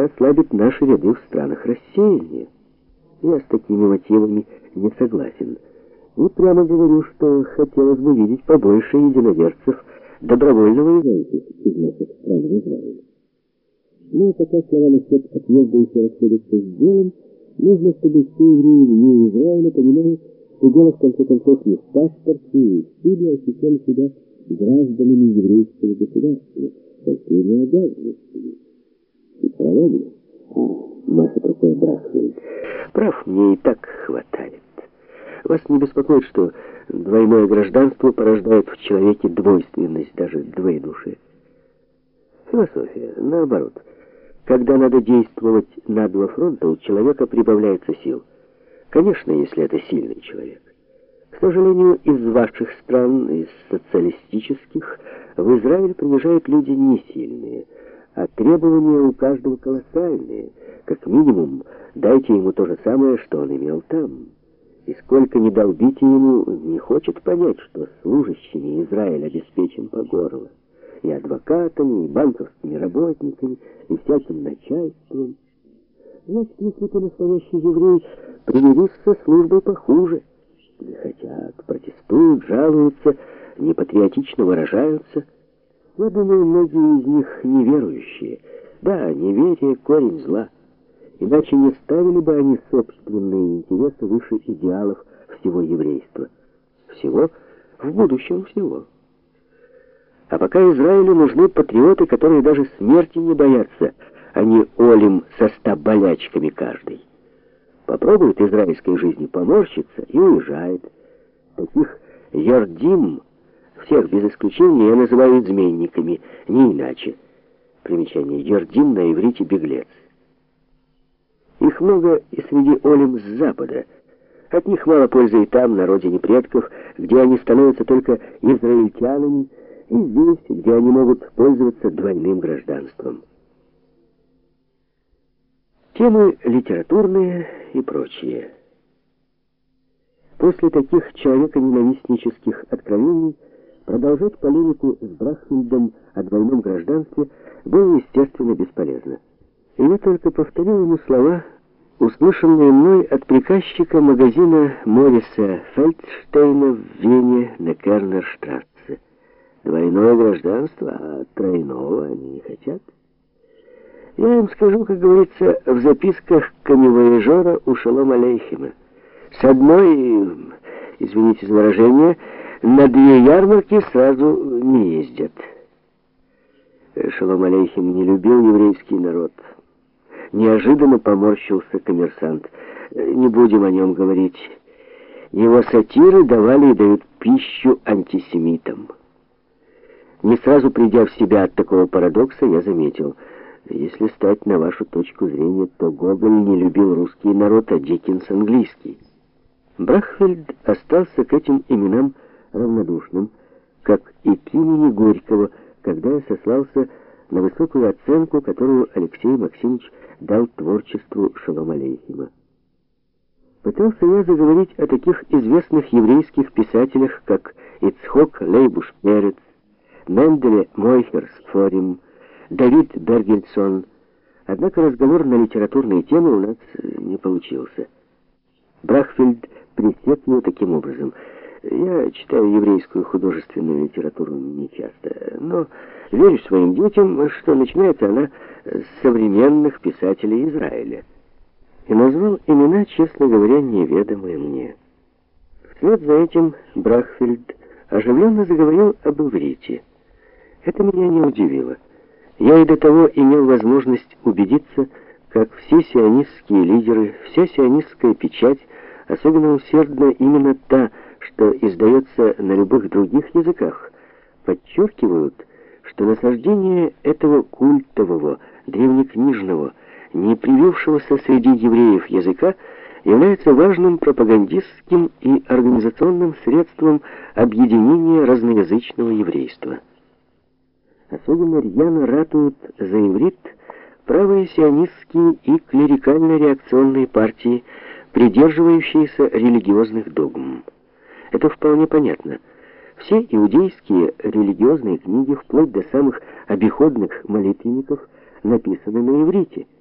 это ослабит наши ряды в странах рассеяния. Я с такими мотивами не согласен. И прямо говорю, что хотелось бы видеть побольше единоверцев, добровольно воевающих из наших стран в Израиле. Ну, пока слова насчет отъезда еще расходятся с делом, нужно, чтобы все евреи вне Израиля понимали, что дело в конце концов не в паспорте и в стиле, а считали себя гражданами еврейского государства, со всеми обязанностями. И А, машет рукой Брахвин. Прав, мне и так хватает. Вас не беспокоит, что двойное гражданство порождает в человеке двойственность, даже двоедушие? Философия, наоборот. Когда надо действовать на два фронта, у человека прибавляется сил. Конечно, если это сильный человек. К сожалению, из ваших стран, из социалистических, в Израиль приезжают люди не сильные, а требования у каждого колоссальные. Как минимум, дайте ему то же самое, что он имел там. И сколько ни долбите ему, не хочет понять, что служащими Израиль обеспечен по горло. И адвокатами, и банковскими работниками, и всяким начальством. Значит, если ты настоящий еврей, примирись со службой похуже. Не хотят, протестуют, жалуются, непатриотично выражаются. Я думаю, многие из них неверующие. Да, неверие — корень зла. Иначе не ставили бы они собственные интересы выше идеалов всего еврейства. Всего, в будущем всего. А пока Израилю нужны патриоты, которые даже смерти не боятся, а не олим со ста болячками каждый. Попробует израильской жизни поморщиться и уезжает. Таких ярдим, всех без исключения, я называю изменниками, не иначе. Примечание. Ярдим на иврите беглец. Их много и среди олим с запада. От них мало пользы и там, на родине предков, где они становятся только израильтянами, и здесь, где они могут пользоваться двойным гражданством. Темы литературные и прочие. После таких человеконенавистнических откровений продолжать полемику с Брахфельдом о двойном гражданстве было, естественно, бесполезно. И я только повторил ему слова, услышанные мной от приказчика магазина Мориса Фельдштейна в Вене на Кернерштрассе. Двойное гражданство, а тройного они не хотят. Я им скажу, как говорится в записках камевояжера у Шалом Алейхима. С одной, извините за выражение, на две ярмарки сразу не ездят. Шалом Алейхим не любил еврейский народ. Неожиданно поморщился коммерсант. Не будем о нем говорить. Его сатиры давали и дают пищу антисемитам. Не сразу придя в себя от такого парадокса, я заметил, если стать на вашу точку зрения, то Гоголь не любил русский народ, а Диккенс английский. Брахфельд остался к этим именам равнодушным, как и к имени Горького, когда я сослался на высокую оценку, которую Алексей Максимович дал творчеству Шалом Алейхима. Пытался я заговорить о таких известных еврейских писателях, как Ицхок Лейбуш Перец, Менделе Мойхерс Форим, Давид Бергельсон. Однако разговор на литературные темы у нас не получился. Брахфельд пресек его таким образом – я читаю еврейскую художественную литературу не часто, но верю своим детям, что начинается она с современных писателей Израиля. И назвал имена, честно говоря, неведомые мне. Вслед за этим Брахфельд оживленно заговорил об иврите. Это меня не удивило. Я и до того имел возможность убедиться, как все сионистские лидеры, вся сионистская печать, особенно усердно именно та, что издается на любых других языках, подчеркивают, что насаждение этого культового, древнекнижного, не привившегося среди евреев языка является важным пропагандистским и организационным средством объединения разноязычного еврейства. Особенно рьяно ратуют за иврит правые сионистские и клерикально-реакционные партии, придерживающиеся религиозных догм. Это вполне понятно. Все иудейские религиозные книги, вплоть до самых обиходных молитвенников, написаны на иврите –